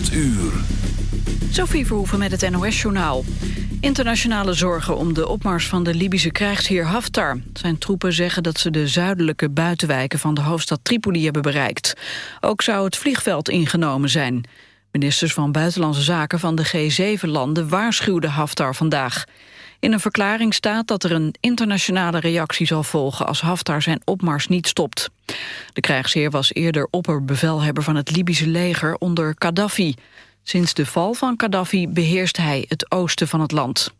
8 uur. Sophie Verhoeven met het NOS-journaal. Internationale zorgen om de opmars van de Libische krijgsheer Haftar. Zijn troepen zeggen dat ze de zuidelijke buitenwijken van de hoofdstad Tripoli hebben bereikt. Ook zou het vliegveld ingenomen zijn. Ministers van Buitenlandse Zaken van de G7-landen waarschuwden Haftar vandaag. In een verklaring staat dat er een internationale reactie zal volgen als Haftar zijn opmars niet stopt. De krijgsheer was eerder opperbevelhebber van het Libische leger onder Gaddafi. Sinds de val van Gaddafi beheerst hij het oosten van het land.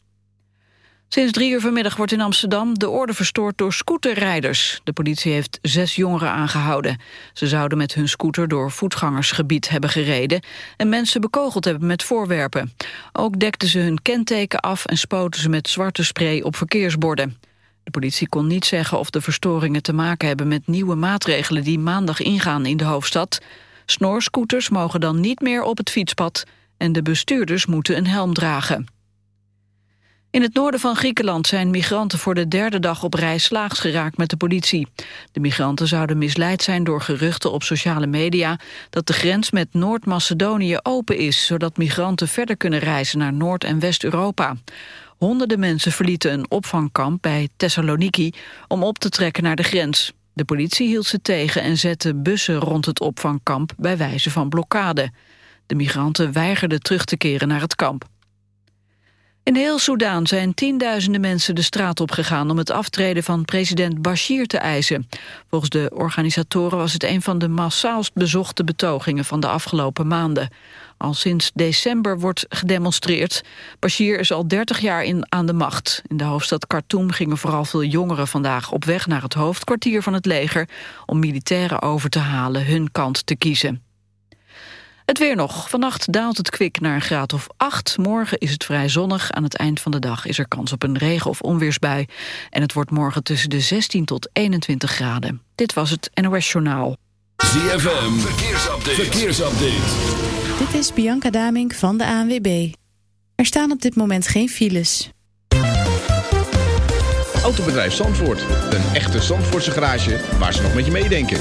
Sinds drie uur vanmiddag wordt in Amsterdam de orde verstoord door scooterrijders. De politie heeft zes jongeren aangehouden. Ze zouden met hun scooter door voetgangersgebied hebben gereden... en mensen bekogeld hebben met voorwerpen. Ook dekten ze hun kenteken af en spoten ze met zwarte spray op verkeersborden. De politie kon niet zeggen of de verstoringen te maken hebben met nieuwe maatregelen... die maandag ingaan in de hoofdstad... Snorscooters mogen dan niet meer op het fietspad en de bestuurders moeten een helm dragen. In het noorden van Griekenland zijn migranten voor de derde dag op reis slaags geraakt met de politie. De migranten zouden misleid zijn door geruchten op sociale media dat de grens met Noord-Macedonië open is, zodat migranten verder kunnen reizen naar Noord- en West-Europa. Honderden mensen verlieten een opvangkamp bij Thessaloniki om op te trekken naar de grens. De politie hield ze tegen en zette bussen rond het opvangkamp bij wijze van blokkade. De migranten weigerden terug te keren naar het kamp. In heel Soedan zijn tienduizenden mensen de straat opgegaan om het aftreden van president Bashir te eisen. Volgens de organisatoren was het een van de massaalst bezochte betogingen van de afgelopen maanden. Al sinds december wordt gedemonstreerd. Bashir is al 30 jaar in, aan de macht. In de hoofdstad Khartoum gingen vooral veel jongeren vandaag op weg naar het hoofdkwartier van het leger om militairen over te halen hun kant te kiezen. Het weer nog. Vannacht daalt het kwik naar een graad of 8. Morgen is het vrij zonnig. Aan het eind van de dag is er kans op een regen- of onweersbui. En het wordt morgen tussen de 16 tot 21 graden. Dit was het NOS Journaal. ZFM, verkeersupdate. verkeersupdate. Dit is Bianca Damink van de ANWB. Er staan op dit moment geen files. Autobedrijf Zandvoort. Een echte Zandvoortse garage waar ze nog met je meedenken.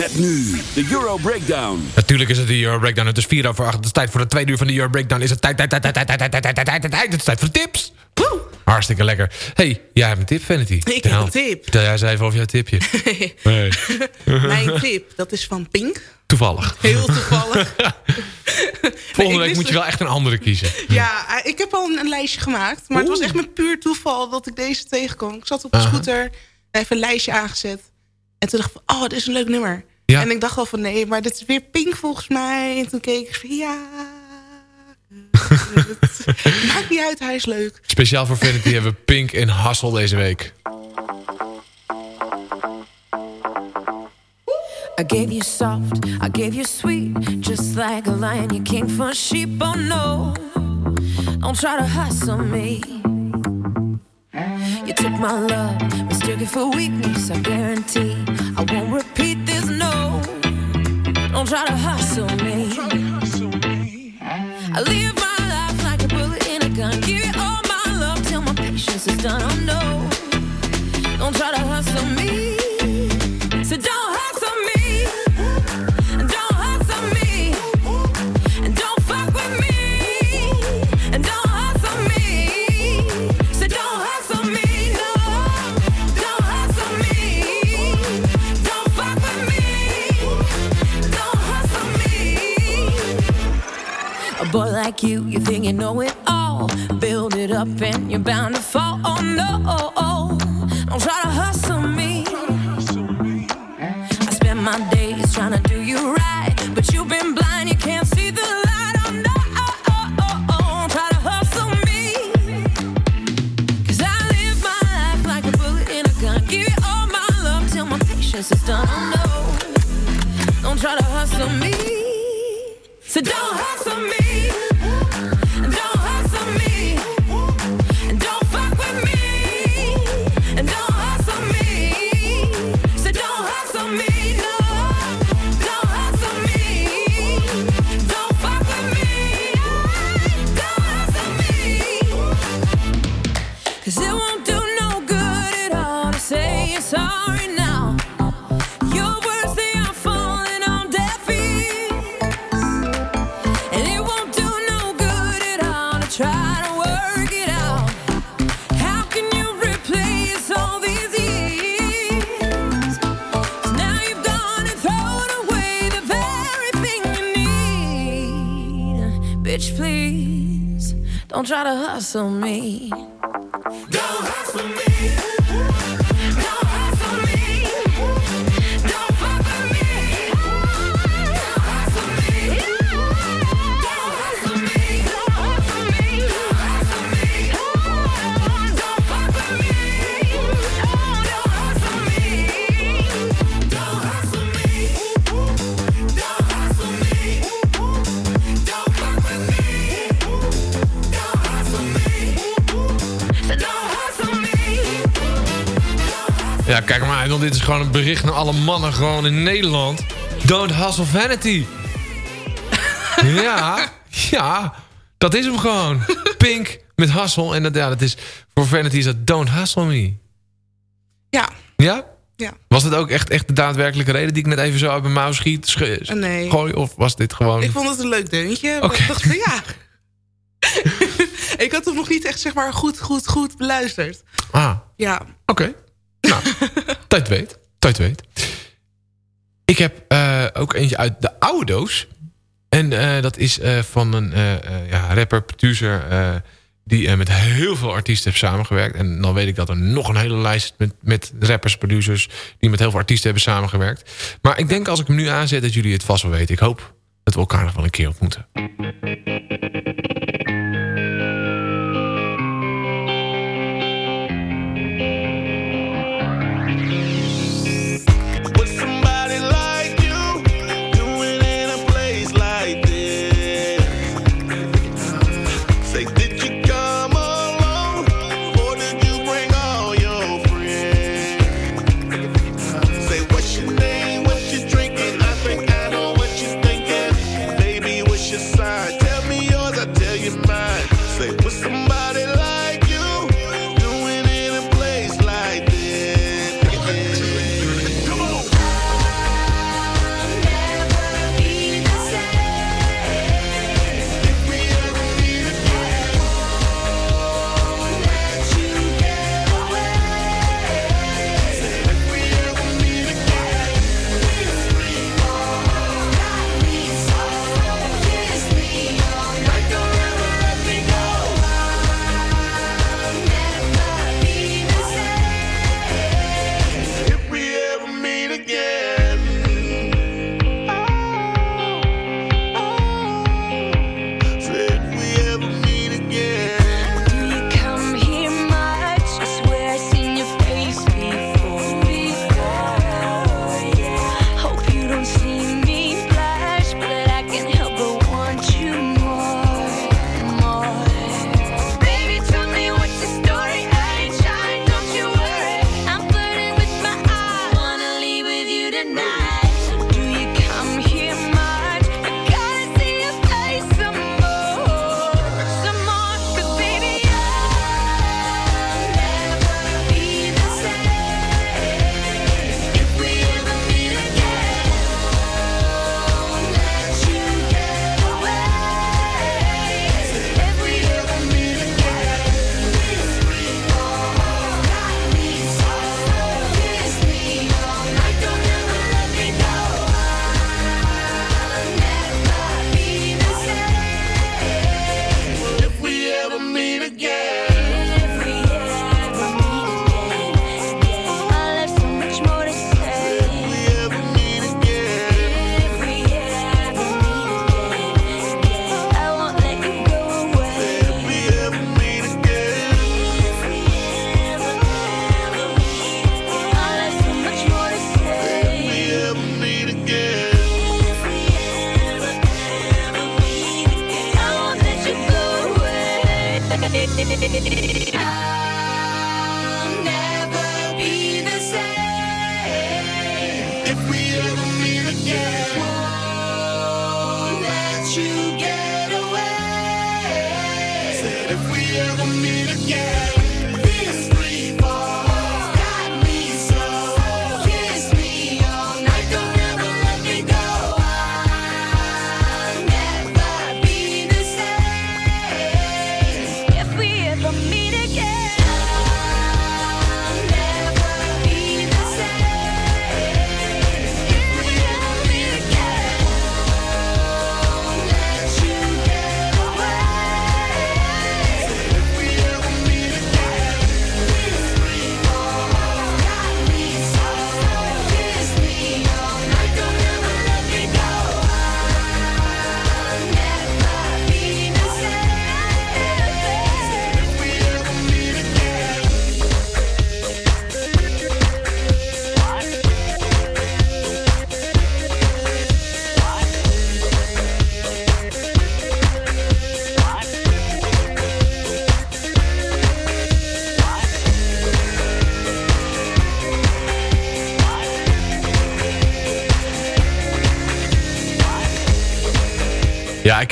Met nu de Euro Breakdown. Natuurlijk is het de Euro Breakdown. Het is 4 over 8. Het is tijd voor de tweede uur van de Euro Breakdown. Is het tijd, tijd, tijd, tijd, tijd, tijd, tijd, tijd, tijd, tijd, tijd. Het is tijd voor tips. Woe! Hartstikke lekker. hey, jij hebt een tip, Vanity. Ik heb een tip. Vertel jij eens even over jouw tipje. Nee. Mijn tip, dat is van Pink. Toevallig. Heel toevallig. Volgende week moet je wel echt een andere kiezen. Ja, eh, ik heb al een, een lijstje gemaakt. Maar het was echt met puur toeval dat ik deze tegenkwam. Ik zat op de Aha. scooter, even een lijstje aangezet. En toen dacht ik van, oh, dit is een leuk nummer. Ja. En ik dacht al van, nee, maar dit is weer Pink volgens mij. En toen keek ik van, ja... het maakt niet uit, hij is leuk. Speciaal voor Vanity hebben we Pink en Hassel deze week. I gave you soft, I gave you sweet, just like a lion, you king for sheep. Oh no, don't try to hustle me. You took my love, mistook it for weakness. I guarantee I won't repeat don't try to hustle me. I live my life like a bullet in a gun. Give all my love till my patience is done. Oh no, don't try to hustle me. A boy like you, you think you know it all. Build it up and you're bound to fall. Oh no. Don't try to hustle me. I spend my days trying to do you right, but you've been blind, you can't see the light. Oh no, don't try to hustle me. 'Cause I live my life like a bullet in a gun. Give you all my love till my patience is done. Oh no, don't try to hustle me. So don't hustle don't try to hustle me. Ja, kijk maar want dit is gewoon een bericht naar alle mannen gewoon in Nederland. Don't hustle vanity. ja, ja, dat is hem gewoon. Pink met hustle. En dat, ja, dat is, voor vanity is dat don't hustle me. Ja. Ja? Ja. Was het ook echt, echt de daadwerkelijke reden die ik net even zo uit mijn mouw schiet? sch- Nee. Gooi, of was dit gewoon... Ik vond het een leuk deuntje. Oké. Ik dacht van ja. ik had hem nog niet echt zeg maar goed, goed, goed beluisterd. Ah, Ja. oké. Nou, tijd weet. Tijd weet. Ik heb eh, ook eentje uit de oude doos. En eh, dat is eh, van een ja, rapper, producer... die met heel veel artiesten heeft samengewerkt. En dan weet ik dat er nog een hele lijst met, met rappers, producers... die met heel veel artiesten hebben samengewerkt. Maar ik denk als ik hem nu aanzet dat jullie het vast wel weten. Ik hoop dat we elkaar nog wel een keer ontmoeten.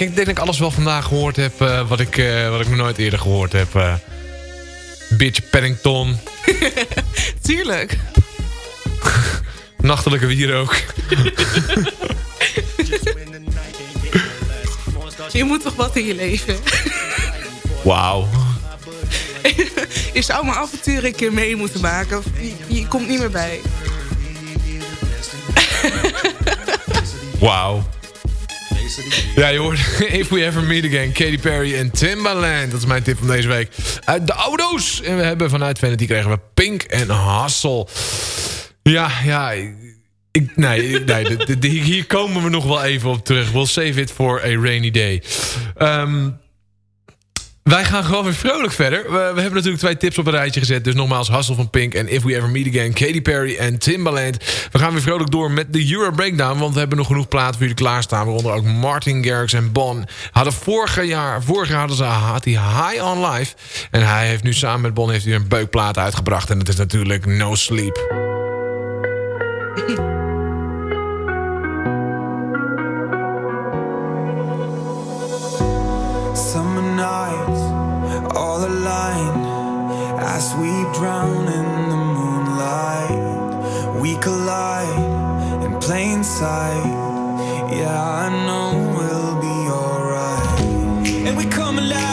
Ik denk dat ik alles wel vandaag gehoord heb eh, wat, ik, eh, wat ik nog nooit eerder gehoord heb. eh. Bitch Paddington, Tuurlijk. nachtelijke wierook. Je moet toch wat in je leven. Wauw. Je zou mijn avonturen een keer mee moeten maken. Je, je komt niet meer bij. Wauw. Ja, je hoort If We Ever Meet Again, Katy Perry en Timbaland. Dat is mijn tip van deze week. Uit de auto's. En we hebben vanuit Vanity kregen we Pink en Hustle. Ja, ja. Ik, nee, nee hier komen we nog wel even op terug. We'll save it for a rainy day. Ehm, wij gaan gewoon weer vrolijk verder. We, hebben natuurlijk twee tips op een rijtje gezet. Dus nogmaals, Hustle van Pink en If We Ever Meet Again, Katy Perry en Timbaland. We gaan weer vrolijk door met de Euro Breakdown. Want we hebben nog genoeg platen voor jullie klaarstaan. Waaronder ook Martin Garrix en Bon. Hadden vorig jaar, jaar hadden ze, had High on Life. En hij heeft nu samen met Bon heeft hij een beukplaat uitgebracht. En dat is natuurlijk No Sleep. as we drown in the moonlight. We collide in plain sight. Yeah, I know we'll be alright. And we come alive,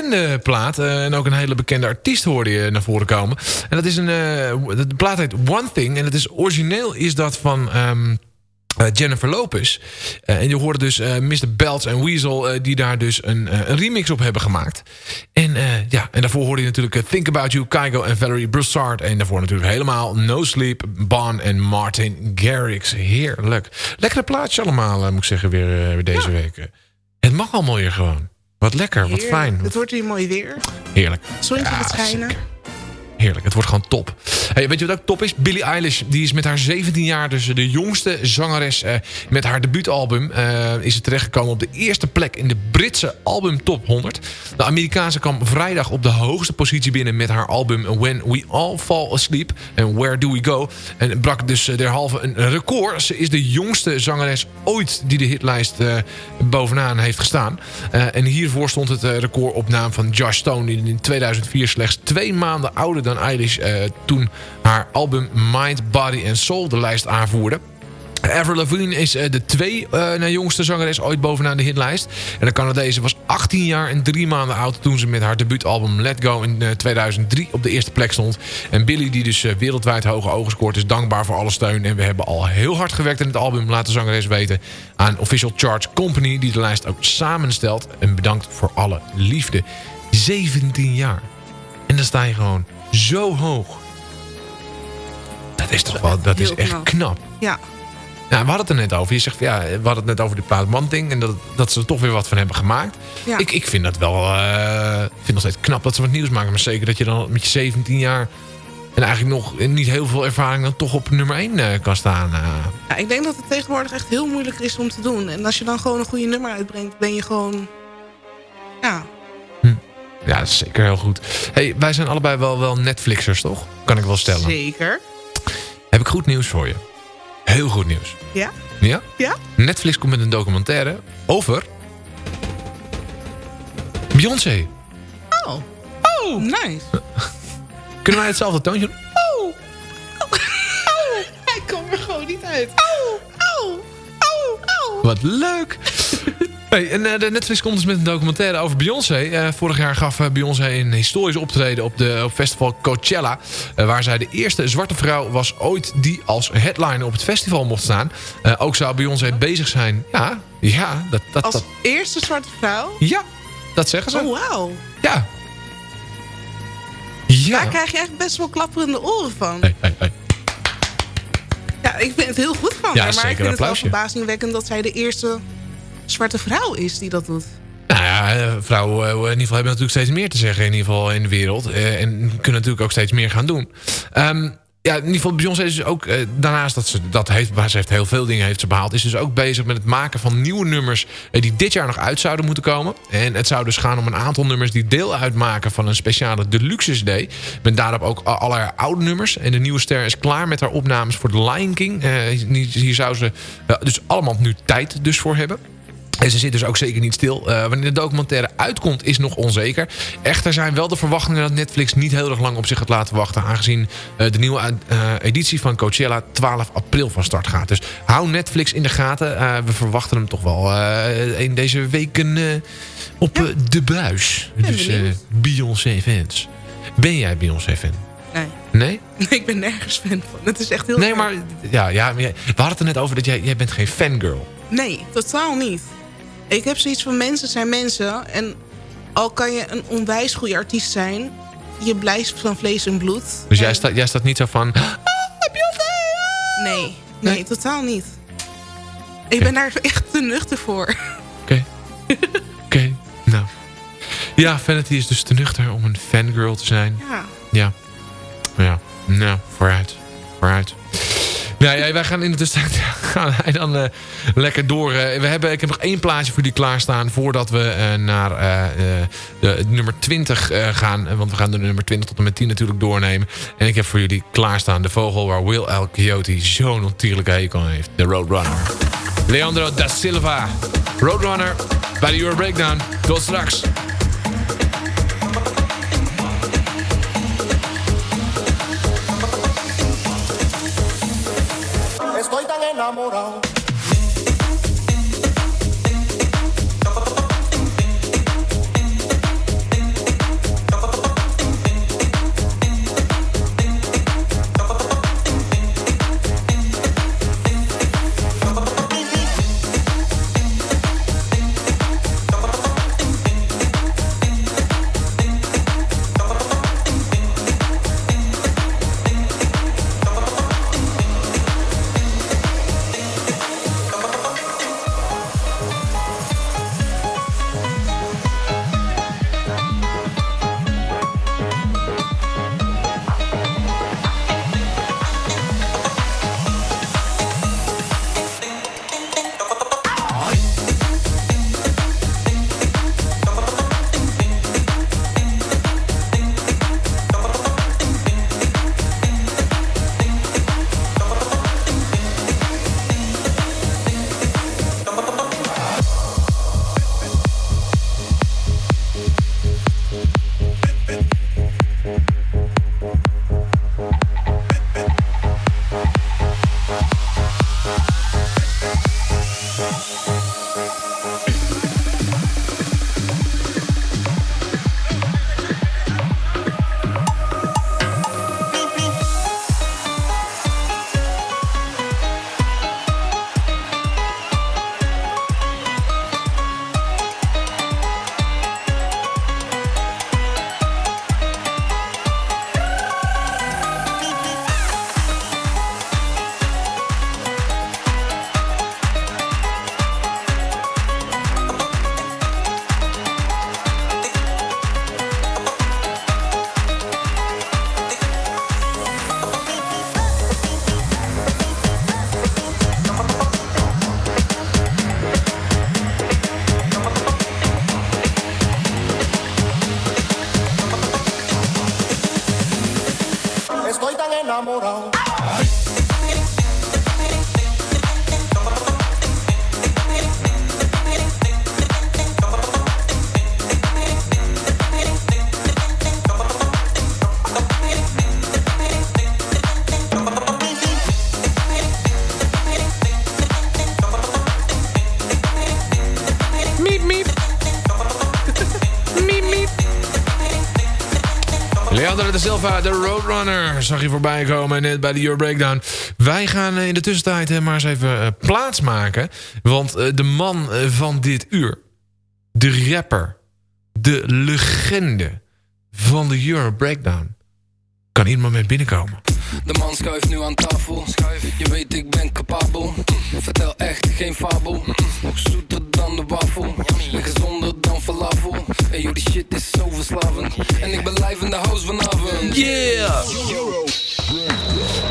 bekende plaat. eh, en ook een hele bekende artiest hoorde je naar voren komen. En dat is een... eh, de plaat heet One Thing. En het is origineel is dat van... ehm, eh, Jennifer Lopez. En je hoorde dus Mr. Belts en Weasel... die daar dus een, een remix op hebben gemaakt. En, ja, en daarvoor hoorde je natuurlijk Think About You, Kygo en Valerie Broussard. En daarvoor natuurlijk helemaal No Sleep, Bon en Martin Garrix. Heerlijk. Lekkere plaatje allemaal, moet ik zeggen, weer, weer deze week. eh. Het mag allemaal hier gewoon. Wat lekker, wat fijn. Het wordt hier mooi weer. Heerlijk. Zonnetje gaat schijnen. Heerlijk, het wordt gewoon top. Hey, weet je wat ook top is? Billie Eilish, die is met haar 17 jaar dus de jongste zangeres. eh, met haar debuutalbum eh, is ze terechtgekomen op de eerste plek in de Britse album top 100. De Amerikaanse kwam vrijdag op de hoogste positie binnen met haar album When We All Fall Asleep. En Where Do We Go? En brak dus eh, derhalve een record. Ze is de jongste zangeres ooit die de hitlijst bovenaan heeft gestaan. En hiervoor stond het record op naam van Josh Stone... die in 2004 slechts twee maanden ouder dan Eilish... eh, toen haar album Mind, Body and Soul de lijst aanvoerde. Avril Lavigne is eh, de twee eh, na jongste zangeres ooit bovenaan de hitlijst. En de Canadese was 18 jaar en 3 maanden oud... toen ze met haar debuutalbum Let Go in eh, 2003 op de eerste plek stond. En Billy, die dus wereldwijd hoge ogen scoort... is dankbaar voor alle steun. En we hebben al heel hard gewerkt in het album... laat de zangeres weten aan Official Charge Company... die de lijst ook samenstelt. En bedankt voor alle liefde. 17 jaar. En dan sta je gewoon zo hoog. Dat is toch wel... Dat is echt knap. Ja. Nou, we hadden het er net over. Je zegt, ja, we hadden het net over die plaat Manting. En dat, dat ze er toch weer wat van hebben gemaakt. Ja. Ik, ik vind dat wel... eh, ik vind nog steeds knap dat ze wat nieuws maken. Maar zeker dat je dan met je 17 jaar... En eigenlijk nog niet heel veel ervaring... dan toch op nummer 1 kan staan. eh. ja, ik denk dat het tegenwoordig echt heel moeilijk is om te doen. En als je dan gewoon een goede nummer uitbrengt, ben je gewoon... Ja, Ja, dat is zeker heel goed. Hey, wij zijn allebei wel, wel Netflixers, toch? Kan ik wel stellen. zeker. Heb ik goed nieuws voor je. Heel goed nieuws. Ja? Ja? Ja? Netflix komt met een documentaire over... Beyoncé. Oh. Oh, nice. Kunnen wij hetzelfde toontje doen? Oh. Hij komt er gewoon niet uit. Oh, oh, oh, oh. Wat leuk! Hey, en de Netflix komt dus met een documentaire over Beyoncé. Eh, vorig jaar gaf eh, Beyoncé een historisch optreden op, de, op festival Coachella. waar zij de eerste zwarte vrouw was ooit die als headliner op het festival mocht staan. Ook zou Beyoncé bezig zijn. Ja, ja, dat, dat, Als dat, eerste zwarte vrouw? ja, dat zeggen ze. Oh, wauw. Ja. Ja. Daar krijg je echt best wel klapperende oren van. Hey, hey, hey. Ja, ik vind het heel goed van Ja, haar. Maar zeker ik vind het wel verbazingwekkend dat zij de eerste zwarte vrouw is die dat doet. Nou ja, eh, vrouwen eh, in ieder geval hebben natuurlijk steeds meer te zeggen in ieder geval in de wereld. Eh, en kunnen natuurlijk ook steeds meer gaan doen. Ehm, ja, in ieder geval Beyoncé is dus ook, daarnaast dat ze dat heeft, ze heeft heel veel dingen heeft ze behaald, is dus ook bezig met het maken van nieuwe nummers die dit jaar nog uit zouden moeten komen. En het zou dus gaan om een aantal nummers die deel uitmaken van een speciale deluxe CD. Met daarop ook a- al haar oude nummers. En de nieuwe ster is klaar met haar opnames voor The Lion King. Hier zou ze dus allemaal nu tijd dus voor hebben. En ze zit dus ook zeker niet stil. Eh, wanneer de documentaire uitkomt is nog onzeker. Echter zijn wel de verwachtingen dat Netflix niet heel erg lang op zich gaat laten wachten. Aangezien eh, de nieuwe eh, editie van Coachella 12 april van start gaat. Dus hou Netflix in de gaten. We verwachten hem toch wel in deze weken op de buis. dus. Beyoncé fans. Ben jij Beyoncé fan? Nee. Nee? Ik ben nergens fan van. Het is echt heel Nee, maar, ja, ja, we hadden het er net over dat jij, jij bent geen fangirl. Nee, totaal niet. Ik heb zoiets van mensen zijn mensen. En al kan je een onwijs goede artiest zijn... je blijft van vlees en bloed. Dus jij, staat, jij staat niet zo van... Nee, nee, totaal niet. Ik ben daar echt te nuchter voor. Oké. Oké, nou. Ja, Vanity is dus te nuchter om een fangirl te zijn. Ja. Ja. Ja, nou, vooruit. Vooruit. Ja, wij gaan in de tussentijd gaan wij dan eh, lekker door. Eh, we hebben, ik heb nog één plaatje voor jullie klaarstaan... voordat we eh, naar de nummer 20 eh, gaan. Want we gaan de nummer 20 tot en met 10 natuurlijk doornemen. En ik heb voor jullie klaarstaan de vogel... waar Will El Coyote zo'n ontierlijke hekel heeft. De Roadrunner. Leandro da Silva. Roadrunner bij de Euro Breakdown. Tot straks. hold on. Enamorado. De Roadrunner, zag je voorbij komen net bij de Euro Breakdown. Wij gaan eh, in de tussentijd eh, maar eens even eh, plaatsmaken. Want eh, de man van dit uur, de rapper, de legende van de Euro Breakdown... kan ieder moment binnenkomen. De man schuift nu aan tafel. Je weet, ik ben capabel. Vertel echt geen fabel. Nog zoeter dan de wafel. En gezonder dan falafel. En joh, die shit is zo verslavend. En ik ben live in de house vanavond. Yeah!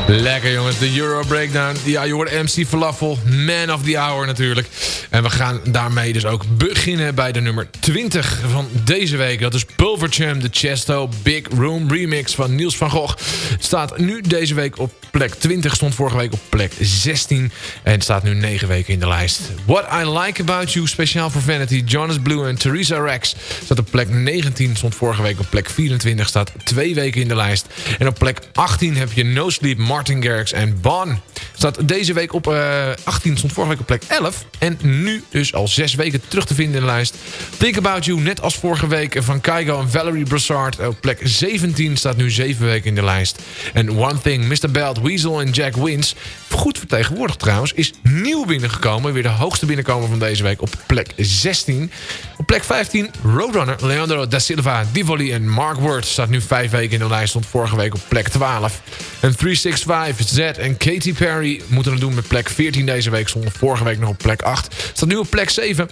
Lekker jongens, de Euro Breakdown. Ja, je hoort MC Falafel, man of the hour natuurlijk. En we gaan daarmee dus ook beginnen bij de nummer 20 van deze week. Dat is Pulvercham, de Chesto Big Room remix van Niels van Gogh. Staat nu deze week op plek 20, stond vorige week op plek 16. En staat nu 9 weken in de lijst. What I Like About You, speciaal voor Vanity, Jonas Blue en Theresa Rex. Staat op plek 19, stond vorige week op plek 24. Staat twee weken in de lijst. En op plek 18 heb je No Sleep, Martin Garrix en Bon. Staat deze week op eh, 18, stond vorige week op plek 11. En nu dus al zes weken terug te vinden in de lijst. Think About You, net als vorige week van Kygo en Valerie Brassard. Op plek 17 staat nu zeven weken in de lijst. En One Mr. Belt, Weasel en Jack Wins. Goed vertegenwoordigd trouwens, is nieuw binnengekomen. Weer de hoogste binnenkomer van deze week op plek 16. Op plek 15, Roadrunner, Leandro da Silva, Divoli en Mark Word. Staat nu vijf weken in de lijst, stond vorige week op plek 12. En 365, Z en Katy Perry moeten het doen met plek 14 deze week. Stond vorige week nog op plek 8. Staat nu op plek 7.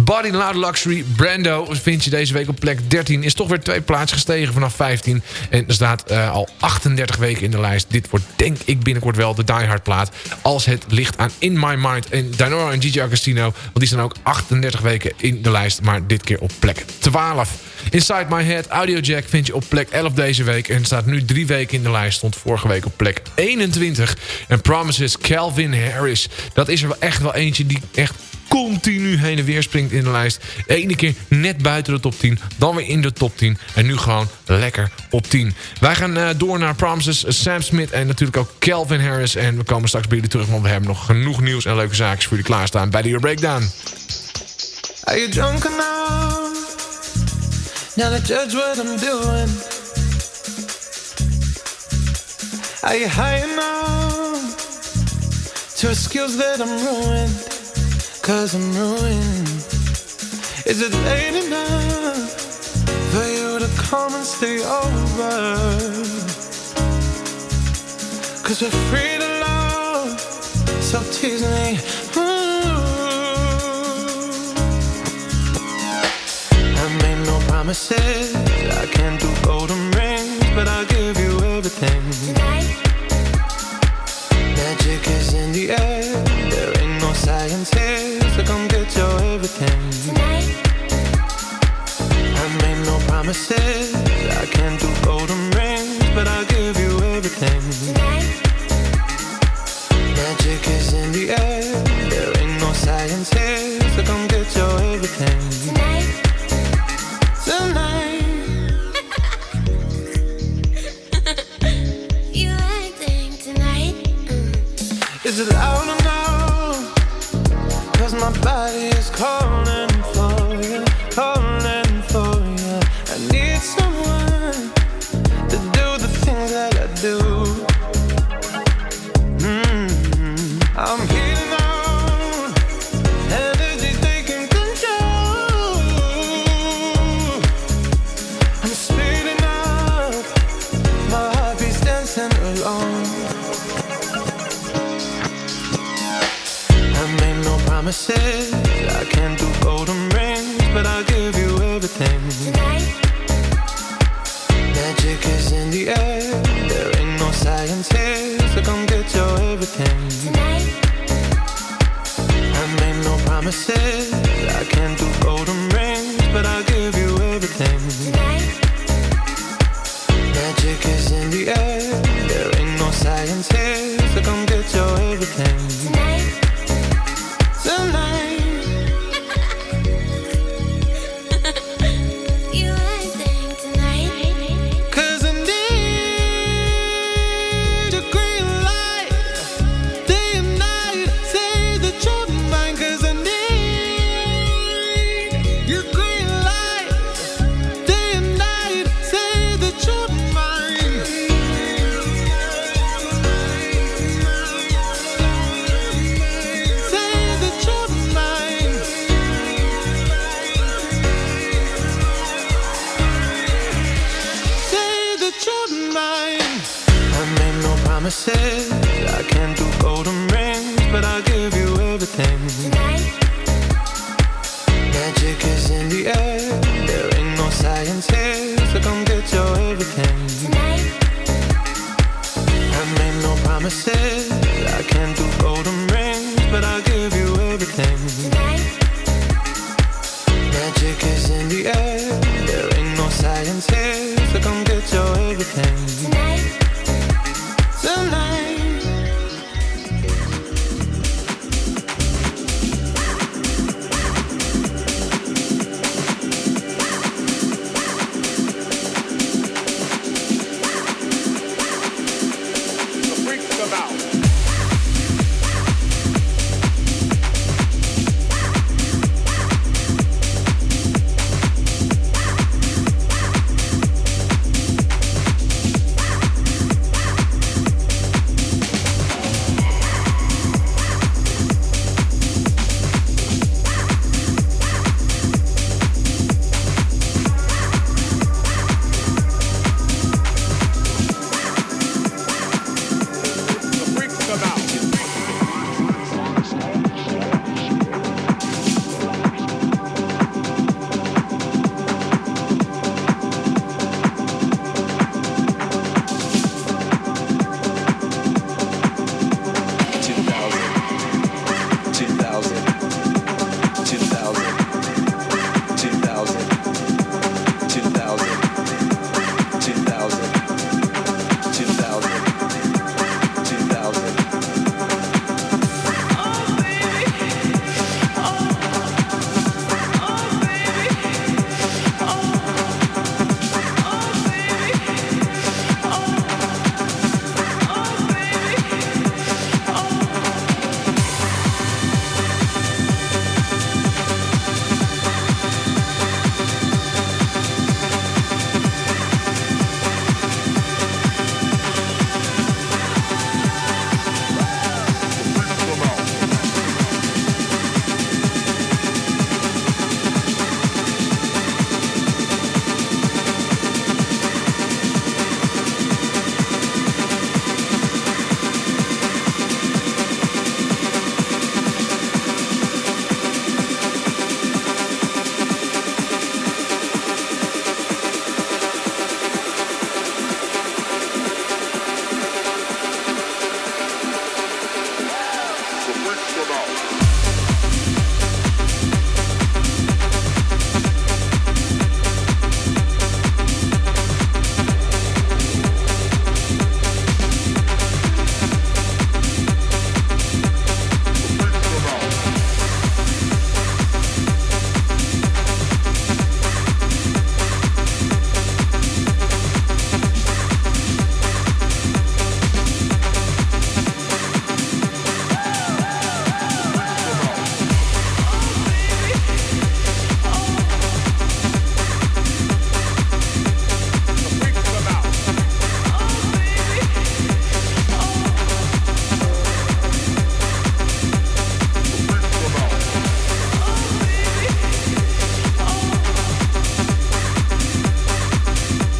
Body Loud Luxury, Brando vind je deze week op plek 13. Is toch weer twee plaatsen gestegen vanaf 15. En er staat eh, al 38 weken in de lijst. Dit wordt denk ik binnenkort wel de Die Hard plaat. Als het ligt aan In My Mind en Dinora en Gigi Agostino. Want die staan ook 38 weken in de lijst. Maar dit keer op plek 12. Inside My Head, Audio Jack vind je op plek 11 deze week. En staat nu drie weken in de lijst. Stond vorige week op plek 21. En Promises, Calvin Harris. Dat is er wel echt wel eentje die echt continu heen en weer springt in de lijst. Ene keer net buiten de top 10, dan weer in de top 10. En nu gewoon lekker op 10. Wij gaan eh, door naar Promises, Sam Smith en natuurlijk ook Calvin Harris. En we komen straks bij jullie terug, want we hebben nog genoeg nieuws en leuke zaakjes voor jullie klaarstaan bij de Euro Breakdown. Are you drunk enough now judge what I'm doing? Are you high enough to excuse that I'm ruined? Cause I'm ruined. Is it late enough for you to come and stay over? Cause we're free to love, so tease me. Ooh. I made no promises. I can't do golden rings, but I'll give you everything. Magic is in the air. There ain't no science here, so come get your everything. I made no promises. I can't do no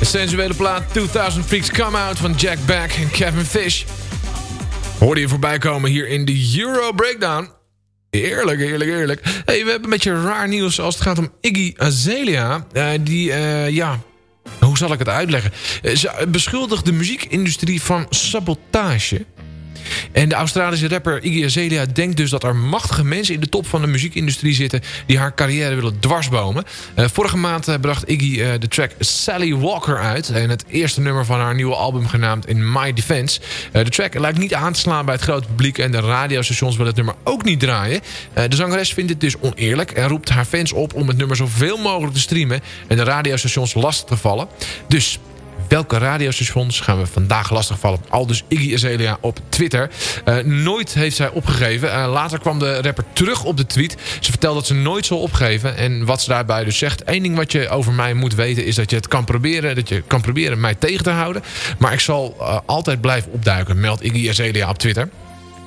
sensuele plaat 2000 Freaks Come Out van Jack Beck en Kevin Fish. Hoorde je voorbij komen hier in de Euro Breakdown. Eerlijk, eerlijk, eerlijk. Hey, we hebben een beetje raar nieuws als het gaat om Iggy Azalea. Eh, die, eh, ja, hoe zal ik het uitleggen? Eh, ze beschuldigt de muziekindustrie van sabotage. En de Australische rapper Iggy Azalea denkt dus dat er machtige mensen in de top van de muziekindustrie zitten die haar carrière willen dwarsbomen. Uh, vorige maand eh, bracht Iggy uh, de track Sally Walker uit. En het eerste nummer van haar nieuwe album genaamd In My Defense. de track lijkt niet aan te slaan bij het grote publiek en de radiostations willen het nummer ook niet draaien. de zangeres vindt het dus oneerlijk en roept haar fans op om het nummer zoveel mogelijk te streamen en de radiostations lastig te vallen. Dus welke radiostations gaan we vandaag lastigvallen? Aldus Iggy Azalea op Twitter. Uh, nooit heeft zij opgegeven. Uh, later kwam de rapper terug op de tweet. Ze vertelt dat ze nooit zal opgeven. En wat ze daarbij dus zegt... één ding wat je over mij moet weten... is dat je het kan proberen, dat je kan proberen mij tegen te houden. Maar ik zal uh, altijd blijven opduiken, meldt Iggy Azalea op Twitter.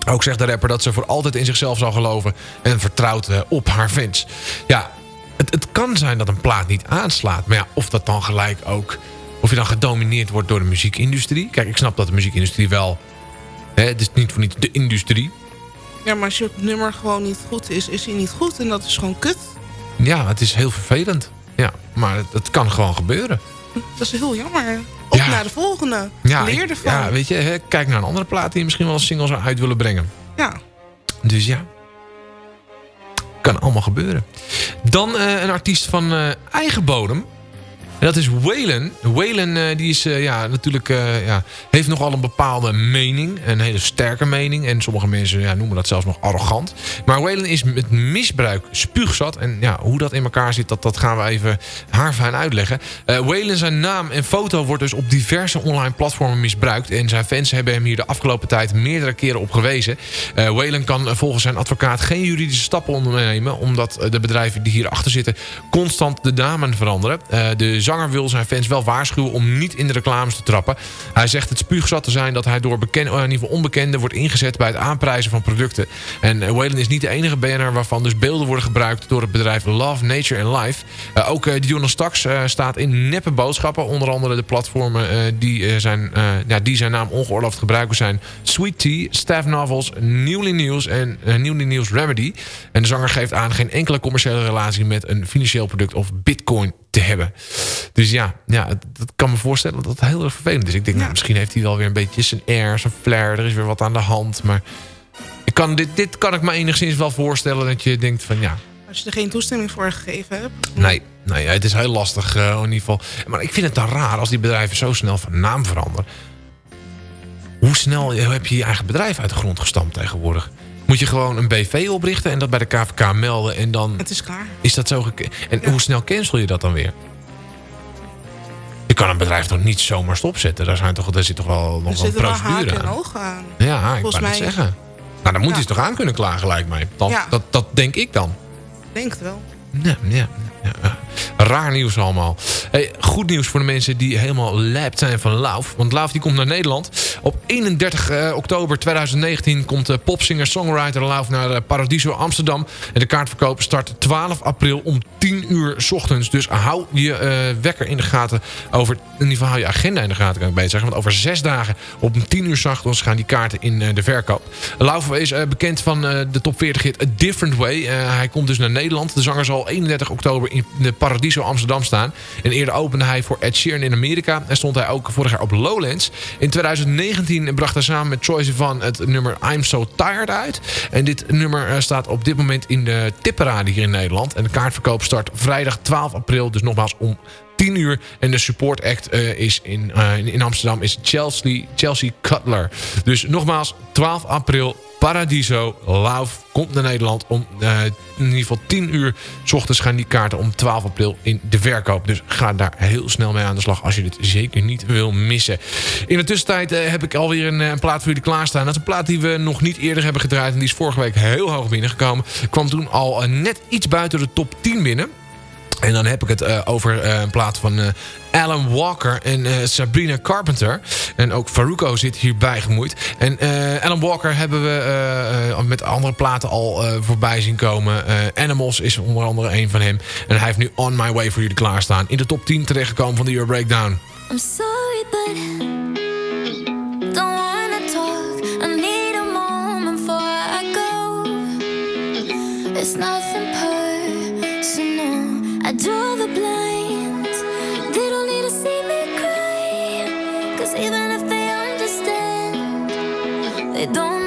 Ook zegt de rapper dat ze voor altijd in zichzelf zal geloven... en vertrouwt op haar fans. Ja, het, het kan zijn dat een plaat niet aanslaat. Maar ja, of dat dan gelijk ook Of je dan gedomineerd wordt door de muziekindustrie. Kijk, ik snap dat de muziekindustrie wel... Hè, het is niet voor niet de industrie. Ja, maar als je nummer gewoon niet goed is, is hij niet goed. En dat is gewoon kut. Ja, het is heel vervelend. Ja, maar het, kan gewoon gebeuren. Dat is heel jammer. Op Ja. naar de volgende. Ja, Leer ervan. ja, weet je, hè, kijk naar een andere plaat die je misschien wel als single zou uit willen brengen. Ja. Dus ja. Kan allemaal gebeuren. Dan eh, een artiest van eh, eigen bodem. Dat is Waylon. Waylon eh, die is, eh, ja, natuurlijk, eh, ja, heeft nogal een bepaalde mening. Een hele sterke mening. En sommige mensen ja, noemen dat zelfs nog arrogant. Maar Waylon is met misbruik spuugzat. En ja, hoe dat in elkaar zit, dat, dat gaan we even haarfijn uitleggen. Waylon zijn naam en foto wordt dus op diverse online platformen misbruikt. En zijn fans hebben hem hier de afgelopen tijd meerdere keren op gewezen. Waylon kan volgens zijn advocaat geen juridische stappen ondernemen. Omdat de bedrijven die hierachter zitten constant de namen veranderen. Eh, de zanger wil zijn fans wel waarschuwen om niet in de reclames te trappen. Hij zegt het spuugzat te zijn dat hij door bekend, eh, in ieder geval onbekenden wordt ingezet bij het aanprijzen van producten. En eh, Waylon is niet de enige BNR waarvan dus beelden worden gebruikt door het bedrijf Love, Nature and Life. Eh, ook eh Dionne staat in neppe boodschappen. Onder andere de platformen die, zijn, ja, die zijn naam ongeoorloofd gebruiken zijn Sweet Tea, Staff Novels, Newly News en Newly News Remedy. En de zanger geeft aan geen enkele commerciële relatie met een financieel product of bitcoin te hebben. Dus ja, ja dat kan me voorstellen dat het heel erg vervelend is. Ik denk, nou, misschien heeft hij wel weer een beetje zijn air, zijn flair. Er is weer wat aan de hand. Maar ik kan, dit, dit kan ik me enigszins wel voorstellen dat je denkt van ja, Als je er geen toestemming voor gegeven hebt. Nee, nee het is heel lastig eh, in ieder geval. Maar ik vind het dan raar als die bedrijven zo snel van naam veranderen. Hoe snel heb je je eigen bedrijf uit de grond gestampt tegenwoordig? Moet je gewoon een BV oprichten en dat bij de KVK melden en dan... Het is klaar. Is dat zo En hoe snel cancel je dat dan weer? Kan een bedrijf toch niet zomaar stopzetten? Daar, zijn toch, daar zit toch wel nog een procedure aan? ogen aan. Ja, ik mij het zeggen. Nou, dan moet Ja. hij toch aan kunnen klagen, lijkt mij. Dat, Ja. dat, dat denk ik dan. Denk het wel. Ja, ja. Raar nieuws allemaal. Hey, goed nieuws voor de mensen die helemaal lijpt zijn van Lauf. Want Lauf die komt naar Nederland. Op 31 eh, oktober 2019 komt de popsinger-songwriter Lauf naar eh, Paradiso Amsterdam. En de kaartverkoop start 12 april om 10 uur ochtends. Dus hou je eh, wekker in de gaten. Over, in ieder geval je agenda in de gaten, kan ik beter zeggen. Want over zes dagen om 10 uur ochtends gaan die kaarten in de verkoop. Lauf is bekend van de top 40 hit A Different Way. Hij komt dus naar Nederland. De zanger zal 31 oktober in de Paradiso Amsterdam staan. En eerder opende hij voor Ed Sheeran in Amerika. En stond hij ook vorig jaar op Lowlands. In 2019 bracht hij samen met Troye Sivan het nummer I'm So Tired uit. En dit nummer eh, staat op dit moment in de tipparade hier in Nederland. En de kaartverkoop start vrijdag 12 april. Dus nogmaals om 10 uur. En de support act eh, is in, eh, in- in Amsterdam is Chelsea, Chelsea Cutler. Dus nogmaals 12 april Paradiso Love komt naar Nederland om eh, in ieder geval 10 uur. S ochtends gaan die kaarten om 12 april in de verkoop. Dus ga daar heel snel mee aan de slag als je dit zeker niet wil missen. In de tussentijd heb ik alweer een, een plaat voor jullie klaarstaan. Dat is een plaat die we nog niet eerder hebben gedraaid. En die is vorige week heel hoog binnengekomen. Kwam toen al net iets buiten de top 10 binnen. En dan heb ik het eh, over eh, een plaat van eh, Alan Walker en Sabrina Carpenter. En ook Faruko zit hierbij gemoeid. En Alan Walker hebben we met andere platen al voorbij zien komen. Animals is onder andere een van hem. En hij heeft nu On My Way voor jullie klaarstaan. In de top 10 terechtgekomen van de Euro Breakdown. I'm sorry, but don't wanna I draw the blinds. They don't need to see me cry. Cause even if they understand, they don't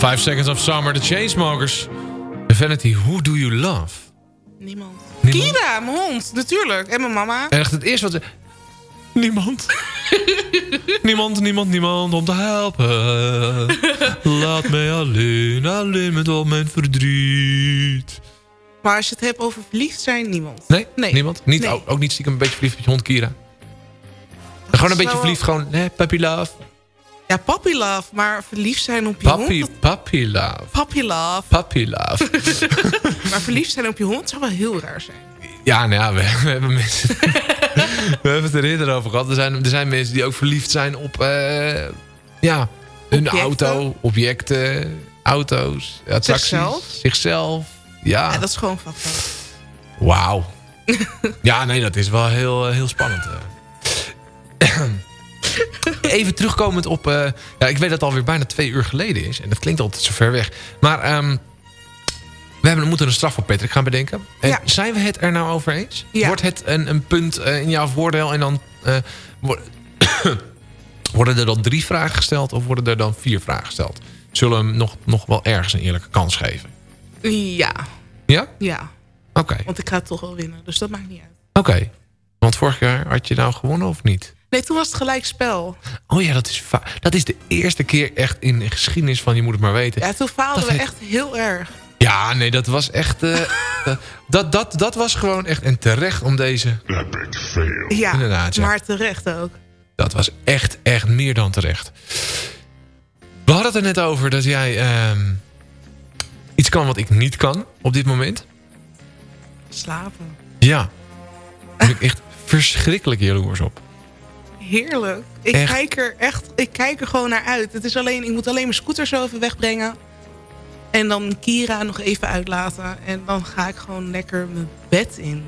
Five Seconds of Summer, The Chainsmokers. Vanity, who do you love? Niemand. Niemand? Kira, mijn hond, natuurlijk. En mijn mama. En echt het eerste wat ze... Niemand. niemand, niemand, niemand om te helpen. Laat mij alleen, alleen met al mijn verdriet. Maar als je het hebt over verliefd zijn, niemand. Nee, Nee. niemand? Niet, Nee. ook, ook niet stiekem een beetje verliefd met je hond Kira? Gewoon een beetje verliefd, gewoon hè, puppy love. Ja, puppy love, maar verliefd zijn op je Puppy, hond... puppy love. Puppy love. Puppy love. Maar verliefd zijn op je hond zou wel heel raar zijn. Ja, nou ja, we, we hebben mensen... we hebben het er eerder over gehad. Er zijn, er zijn mensen die ook verliefd zijn op... eh, ja, hun Objecten. auto, objecten, auto's, attracties. Zichzelf. Zichzelf. Ja, Ja, dat is gewoon up. wauw. ja, nee, dat is wel heel, eh, heel spannend. Even terugkomend op... eh, ja, ik weet dat het alweer bijna twee uur geleden is. En dat klinkt altijd zo ver weg. Maar ehm, we hebben, moeten een straf voor Patrick gaan bedenken. En Ja. zijn we het er nou over eens? Ja. Wordt het een, een punt eh, in jouw voordeel en dan... eh, wor- worden er dan drie vragen gesteld of worden er dan vier vragen gesteld? Zullen we hem nog, nog wel ergens een eerlijke kans geven? Ja, Ja? ja. Oké. Want ik ga het toch wel winnen, dus dat maakt niet uit. Oké. Want vorig jaar had je nou gewonnen of niet? Nee, toen was het gelijk spel. Oh ja, dat is, dat is de eerste keer echt in de geschiedenis van Je Moet Het Maar Weten. Ja, toen faalden Dat we heet- echt heel erg. Ja, nee, dat was echt... eh, dat, dat, dat was gewoon echt... En terecht om deze... Ja, Inderdaad, ja. maar terecht ook. Dat was echt, echt meer dan terecht. We hadden het er net over dat jij... ehm, iets kan wat ik niet kan op dit moment. Slapen. Ja. Daar ben ik echt verschrikkelijk jaloers op. Heerlijk. Ik Echt? kijk er echt, ik kijk er gewoon naar uit. Het is alleen, ik moet alleen mijn scooter zo even wegbrengen. En dan Kira nog even uitlaten. En dan ga ik gewoon lekker mijn bed in.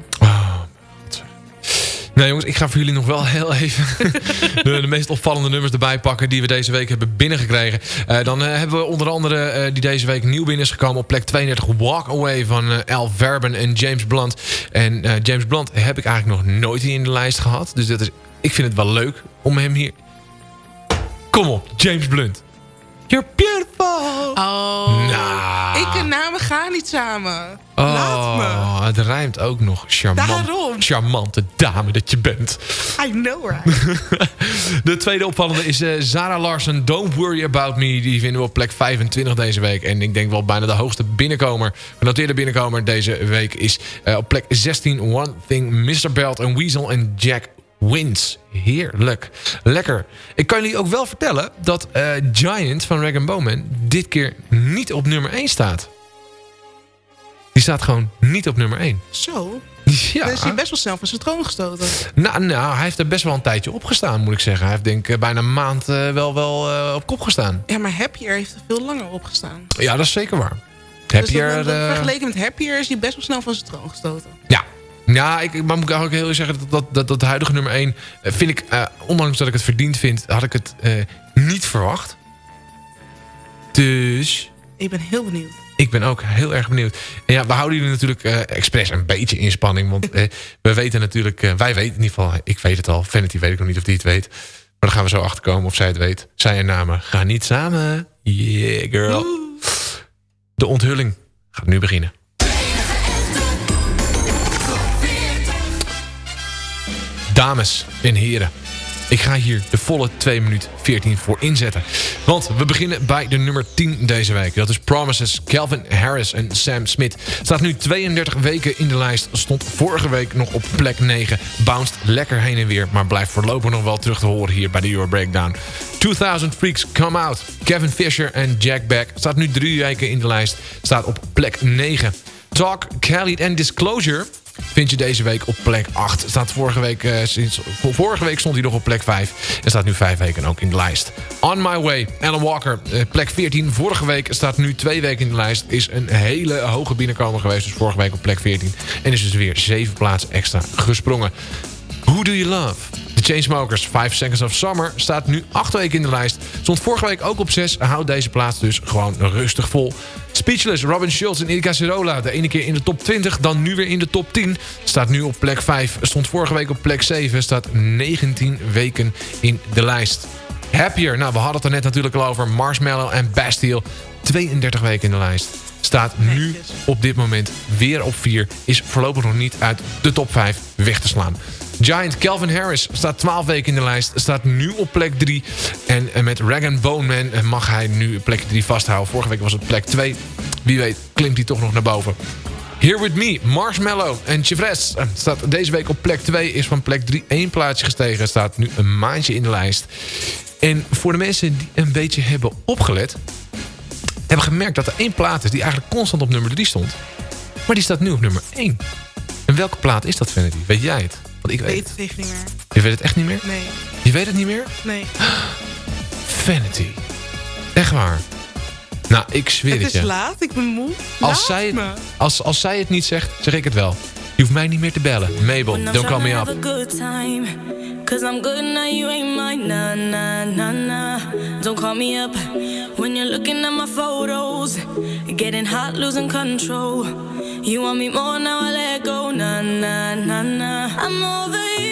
Nee jongens, ik ga voor jullie nog wel heel even de, de meest opvallende nummers erbij pakken die we deze week hebben binnengekregen. Eh, dan eh, hebben we onder andere eh, die deze week nieuw binnen is gekomen op plek 32 Walk Away van Al Verben en James Blunt. En James Blunt heb ik eigenlijk nog nooit in de lijst gehad. Dus dat is, ik vind het wel leuk om hem hier... Kom op, James Blunt. You're beautiful. Oh. Nou. Ik en namen gaan niet samen. Laat me. Oh, het rijmt ook nog. Charmant, Daarom. Charmante dame dat je bent. I know right. De tweede opvallende is eh Zara Larsen, Don't Worry About Me. Die vinden we op plek 25 deze week. En ik denk wel bijna de hoogste binnenkomer. Genoteerde binnenkomer deze week is eh, op plek 16 One Thing, Mr. Belt en Weasel en Jack Wins. Heerlijk. Lekker. Ik kan jullie ook wel vertellen dat eh, Giant van Rag Bowman dit keer niet op nummer 1 staat. Die staat gewoon niet op nummer 1. Zo. Ja. Dan is hij best wel snel van zijn troon gestoten. Nou, nou, hij heeft er best wel een tijdje op gestaan, moet ik zeggen. Hij heeft denk ik bijna een maand eh, wel, wel eh, op kop gestaan. Ja, maar Happier heeft er veel langer opgestaan. Ja, dat is zeker waar. Dus je dan- er... dan eh, vergeleken met Happier is hij best wel snel van zijn troon gestoten. ja. Ja, ik, maar moet ik eigenlijk heel eerlijk zeggen... dat, dat, dat, dat huidige nummer 1... vind ik, eh, ondanks dat ik het verdiend vind... had ik het eh, niet verwacht. Dus... Ik ben heel benieuwd. Ik ben ook heel erg benieuwd. En ja, we houden jullie natuurlijk eh, expres een beetje in spanning. Want eh, we weten natuurlijk... eh, wij weten in ieder geval... Ik weet het al. Vanity weet ik nog niet of die het weet. Maar dan gaan we zo achterkomen of zij het weet. Zij en namen gaan niet samen. Yeah, girl. De onthulling gaat nu beginnen. Dames en heren. Ik ga hier de volle 2 minuten 14 voor inzetten. Want we beginnen bij de nummer 10 deze week. Dat is Promises, Calvin Harris en Sam Smith. Staat nu 32 weken in de lijst. Stond vorige week nog op plek 9. Bounced lekker heen en weer. Maar blijft voorlopig nog wel terug te horen hier bij de Euro Breakdown. 2000 Freaks Come Out. Kevin Fisher en Jack Beck. Staat nu drie weken in de lijst. Staat op plek 9. Talk, Khalid en Disclosure vind je deze week op plek 8. Staat vorige week, eh, sinds, vorige week stond hij nog op plek 5. En staat nu 5 weken ook in de lijst. On My Way, Alan Walker, eh, plek 14. Vorige week staat nu 2 weken in de lijst. Is een hele hoge binnenkomer geweest. Dus vorige week op plek 14. En is dus weer 7 plaatsen extra gesprongen. Who Do You Love? The Chainsmokers, 5 Seconds of Summer, staat nu 8 weken in de lijst. Stond vorige week ook op 6, houdt deze plaats dus gewoon rustig vol. Speechless, Robin Schulz en Erika Cirola. De ene keer in de top 20, dan nu weer in de top 10. Staat nu op plek 5, stond vorige week op plek 7. Staat 19 weken in de lijst. Happier, nou we hadden het er net natuurlijk al over. Marshmallow en Bastille. 32 weken in de lijst. Staat nu op dit moment weer op 4. Is voorlopig nog niet uit de top 5 weg te slaan. Giant Calvin Harris staat 12 weken in de lijst. Staat nu op plek 3. En eh, met Rag Bone Man eh, mag hij nu plek 3 vasthouden. Vorige week was het plek 2. Wie weet klimt hij toch nog naar boven. Here With Me, Marshmallow en Chevres eh, staat deze week op plek 2. Is van plek 3 één plaatsje gestegen. Staat nu een maandje in de lijst. En voor de mensen die een beetje hebben opgelet... hebben gemerkt dat er één plaat is die eigenlijk constant op nummer 3 stond. Maar die staat nu op nummer 1. En welke plaat is dat, Vanity? Weet jij het? Want ik weet, weet het even niet meer. Je weet het echt niet meer? Nee. Je weet het niet meer? Nee. Vanity. Echt waar. Nou, ik zweer het, Het is je. laat, ik ben moe. Als Laat zij, me. als, als zij het niet zegt, zeg ik het wel. Je hoeft mij niet meer te bellen. Mabel, don't call me up. Cause I'm good now, you ain't mine. Nah, nah, nah, nah. Don't call me up when you're looking at my photos. Getting hot, losing control. You want me more now, I let go. Nah, nah, nah, nah. I'm over you